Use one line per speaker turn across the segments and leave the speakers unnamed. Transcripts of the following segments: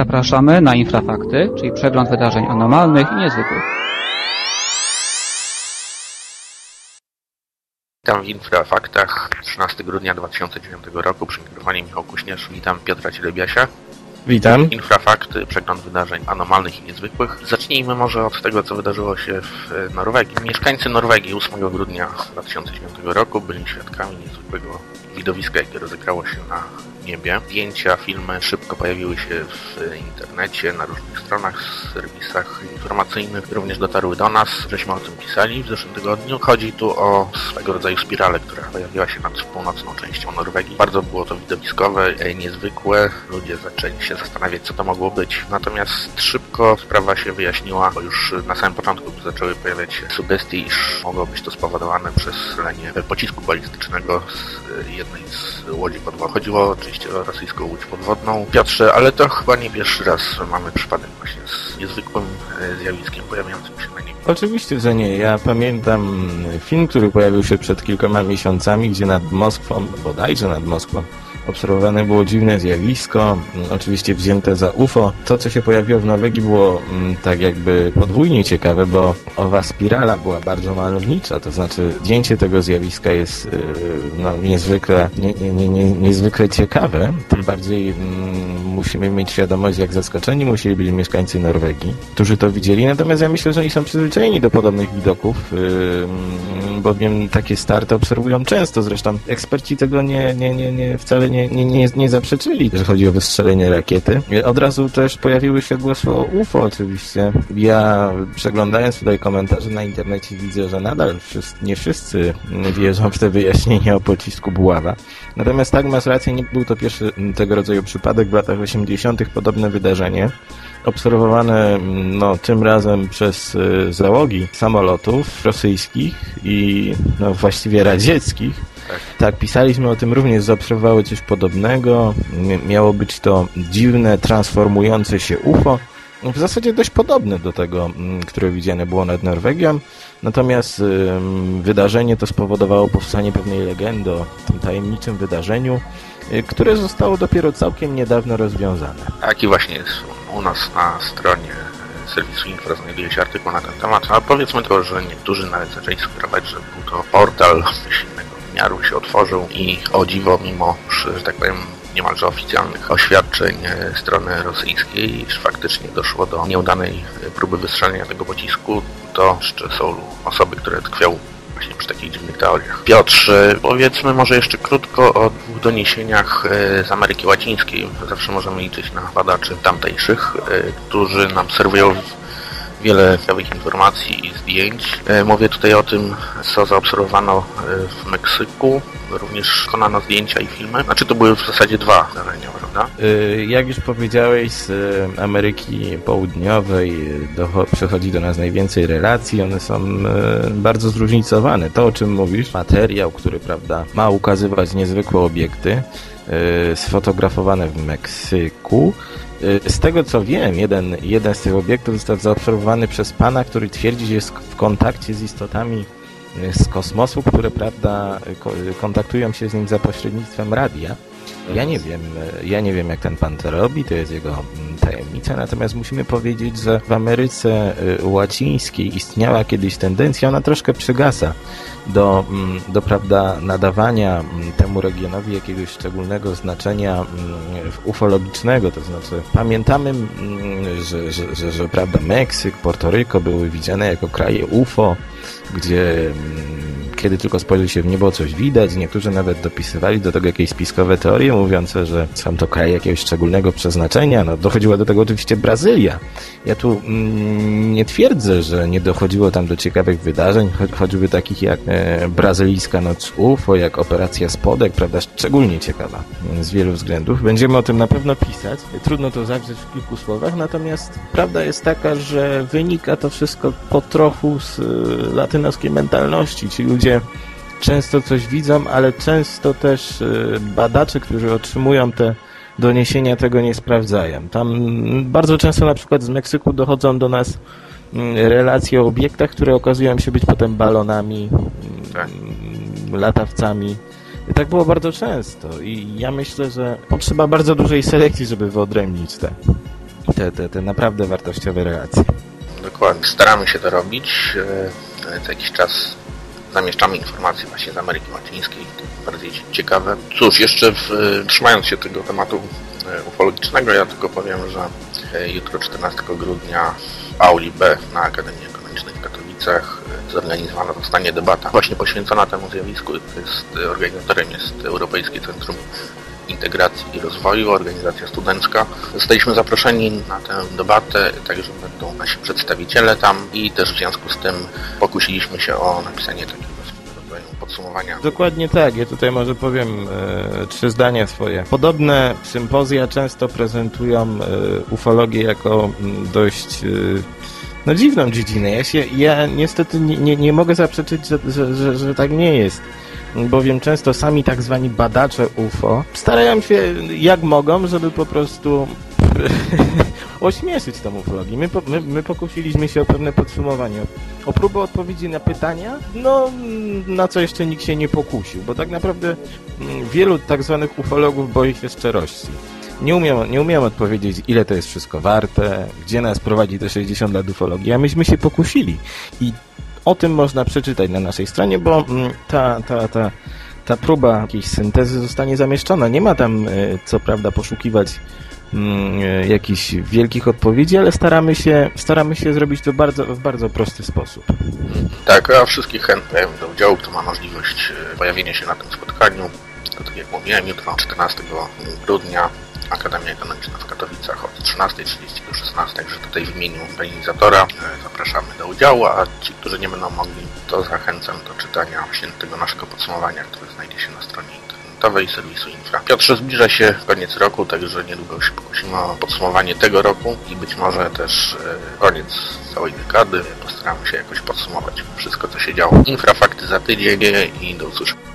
Zapraszamy na Infrafakty, czyli przegląd wydarzeń anormalnych i niezwykłych.
Witam w Infrafaktach 13 grudnia 2009 roku przy mikrofonie Michał Kuśnierz. Witam Piotra Cielebiasia.
Witam.
Infrafakty, przegląd wydarzeń anormalnych i niezwykłych. Zacznijmy może od tego, co wydarzyło się w Norwegii. Mieszkańcy Norwegii 8 grudnia 2009 roku byli świadkami niezwykłego widowiska, jakie rozegrało się na niebie. Zdjęcia, filmy szybko pojawiły się w internecie, na różnych stronach, serwisach informacyjnych. Również dotarły do nas, żeśmy o tym pisali w zeszłym tygodniu. Chodzi tu o swego rodzaju spiralę, która pojawiła się nad północną częścią Norwegii. Bardzo było to widowiskowe, niezwykłe. Ludzie zaczęli zastanawiać, co to mogło być. Natomiast szybko sprawa się wyjaśniła, bo już na samym początku zaczęły pojawiać się sugestie, iż mogło być to spowodowane przez lenie pocisku balistycznego z jednej z łodzi podwodnych. Chodziło oczywiście o rosyjską łódź podwodną. Piotrze, ale to chyba nie pierwszy raz mamy przypadek właśnie z niezwykłym zjawiskiem pojawiającym się na niebie.
Oczywiście, że nie. Ja pamiętam film, który pojawił się przed kilkoma miesiącami, gdzie nad Moskwą, bodajże nad Moskwą, obserwowane było dziwne zjawisko, oczywiście wzięte za UFO. To, co się pojawiło w Norwegii było tak jakby podwójnie ciekawe, bo owa spirala była bardzo malownicza, to znaczy zdjęcie tego zjawiska jest no, niezwykle, nie, nie, nie, niezwykle ciekawe. Tym bardziej mm, musimy mieć świadomość, jak zaskoczeni musieli być mieszkańcy Norwegii, którzy to widzieli. Natomiast ja myślę, że oni są przyzwyczajeni do podobnych widoków, yy, bowiem takie starty obserwują często. Zresztą eksperci tego nie, nie, nie, nie wcale nie, nie, nie, nie zaprzeczyli, że chodzi o wystrzelenie rakiety. Od razu też pojawiły się głosy o UFO oczywiście. Ja przeglądając tutaj komentarze na internecie widzę, że nadal wszyscy, nie wszyscy wierzą w te wyjaśnienia o pocisku Buława. Natomiast tak, masz rację, nie był to pierwszy tego rodzaju przypadek. W latach 80. podobne wydarzenie obserwowane no, tym razem przez y, załogi samolotów rosyjskich i no, właściwie radzieckich. Tak. tak, pisaliśmy o tym również, zaobserwowały coś podobnego. Miało być to dziwne, transformujące się UFO. W zasadzie dość podobne do tego, które widziane było nad Norwegią. Natomiast wydarzenie to spowodowało powstanie pewnej legendy o tym tajemniczym wydarzeniu, y, które zostało dopiero całkiem niedawno rozwiązane.
Tak i właśnie jest u nas na stronie serwisu Infra znajduje się artykuł na ten temat, a powiedzmy tylko, że niektórzy nawet zaczęli sugerować, że był to portal innego wymiaru się otworzył i o dziwo, mimo, że tak powiem, niemalże oficjalnych oświadczeń strony rosyjskiej, iż faktycznie doszło do nieudanej próby wystrzelenia tego pocisku, to jeszcze są osoby, które tkwią właśnie przy takich dziwnych teoriach. Piotr, powiedzmy może jeszcze krótko o dwóch doniesieniach z Ameryki Łacińskiej. Zawsze możemy liczyć na badaczy tamtejszych, którzy nam serwują wiele ciekawych informacji i zdjęć. Mówię tutaj o tym, co zaobserwowano w Meksyku. Również konano zdjęcia i filmy. Znaczy to były w zasadzie dwa zdarzenia, prawda?
Jak już powiedziałeś, z Ameryki Południowej przychodzi do nas najwięcej relacji. One są bardzo zróżnicowane. To, o czym mówisz, materiał, który prawda, ma ukazywać niezwykłe obiekty, sfotografowane w Meksyku. Z tego co wiem, jeden, jeden z tych obiektów został zaobserwowany przez pana, który twierdzi, że jest w kontakcie z istotami z kosmosu, które prawda kontaktują się z nim za pośrednictwem radia. Ja nie wiem, ja nie wiem jak ten pan to robi, to jest jego tajemnica, natomiast musimy powiedzieć, że w Ameryce Łacińskiej istniała kiedyś tendencja, ona troszkę przygasa do, do prawda, nadawania temu regionowi jakiegoś szczególnego znaczenia ufologicznego, to znaczy pamiętamy, że, że, że, że prawda, Meksyk, Portoryko były widziane jako kraje UFO, gdzie kiedy tylko spojrzy się w niebo, coś widać. Niektórzy nawet dopisywali do tego jakieś spiskowe teorie mówiące, że są to kraje jakiegoś szczególnego przeznaczenia. No, dochodziła do tego oczywiście Brazylia. Ja tu mm, nie twierdzę, że nie dochodziło tam do ciekawych wydarzeń, cho choćby takich jak e, brazylijska noc UFO, jak operacja Spodek, prawda, szczególnie ciekawa z wielu względów. Będziemy o tym na pewno pisać. Trudno to zawrzeć w kilku słowach, natomiast prawda jest taka, że wynika to wszystko po trochu z y, latynoskiej mentalności. Ci ludzie często coś widzą, ale często też badacze, którzy otrzymują te doniesienia, tego nie sprawdzają. Tam bardzo często na przykład z Meksyku dochodzą do nas relacje o obiektach, które okazują się być potem balonami, latawcami. I tak było bardzo często i ja myślę, że potrzeba bardzo dużej selekcji, żeby wyodrębnić te te, te, te naprawdę wartościowe relacje.
Dokładnie. Staramy się to robić. E, Co jakiś czas zamieszczamy informacje właśnie z Ameryki Łacińskiej, bardziej ciekawe. Cóż, jeszcze w, e, trzymając się tego tematu e, ufologicznego, ja tylko powiem, że e, jutro 14 grudnia w Auli B na Akademii Ekonomicznej w Katowicach zorganizowana zostanie debata właśnie poświęcona temu zjawisku. Jest, organizatorem jest Europejskie Centrum Integracji i Rozwoju, organizacja studencka. Zostaliśmy zaproszeni na tę debatę, także będą nasi przedstawiciele tam i też w związku z tym pokusiliśmy się o napisanie takiego podsumowania.
Dokładnie tak. Ja tutaj może powiem e, trzy zdania swoje. Podobne sympozja często prezentują e, ufologię jako m, dość e, no dziwną dziedzinę. Ja, się, ja niestety nie, nie, nie mogę zaprzeczyć, że, że, że, że tak nie jest. Bowiem często sami tak zwani badacze UFO starają się jak mogą, żeby po prostu ośmieszyć tą ufologię. My, my, my pokusiliśmy się o pewne podsumowanie, o próbę odpowiedzi na pytania, no na co jeszcze nikt się nie pokusił, bo tak naprawdę mm, wielu tak zwanych ufologów boi się szczerości. Nie umiem, nie umiem odpowiedzieć, ile to jest wszystko warte, gdzie nas prowadzi te 60 lat ufologii, a myśmy się pokusili. I o tym można przeczytać na naszej stronie, bo mm, ta, ta, ta, ta próba jakiejś syntezy zostanie zamieszczona. Nie ma tam, e, co prawda, poszukiwać mm, e, jakichś wielkich odpowiedzi, ale staramy się, staramy się zrobić to bardzo, w bardzo prosty sposób.
Tak, a wszystkich chętnych do udziału, kto ma możliwość e, pojawienia się na tym spotkaniu, to tak jak mówiłem, jutro 14 grudnia Akademia Ekonomiczna w Katowicach od 13.30 do 16.00, także tutaj w imieniu organizatora e, zapraszamy do udziału, a ci, którzy nie będą mogli, to zachęcam do czytania właśnie tego naszego podsumowania, które znajdzie się na stronie internetowej serwisu Infra. Piotrze, zbliża się koniec roku, także niedługo się pokusimy o podsumowanie tego roku i być może też e, koniec całej dekady. Postaramy się jakoś podsumować wszystko, co się działo. Infrafakty za tydzień i do usłyszenia.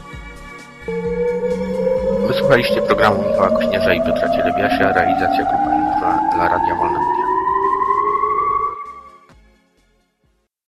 Wysłuchaliście programu Michała Kośnierza i Piotra Cielebiasia, realizacja Infra dla Radia Wolnego